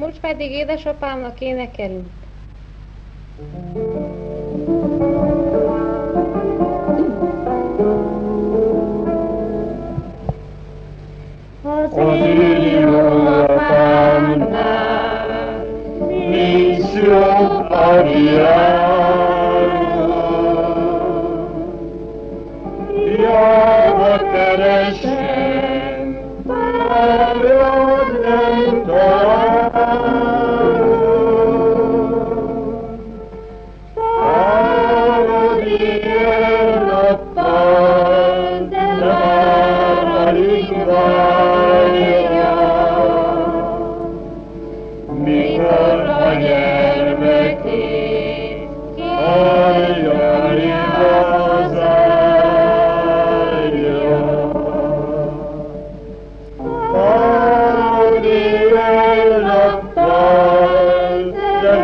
Multiplicar dividida Chopin aqui, né, Kelly? Mariana, Yahweh Teresh.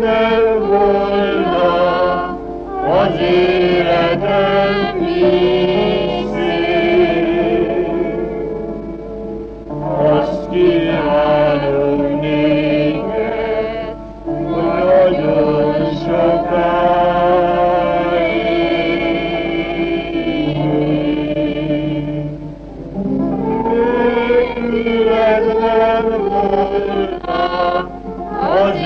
Nem volna az életem így szép. Azt kívánom néked, nagyon sokáig. Nélküled nem volna az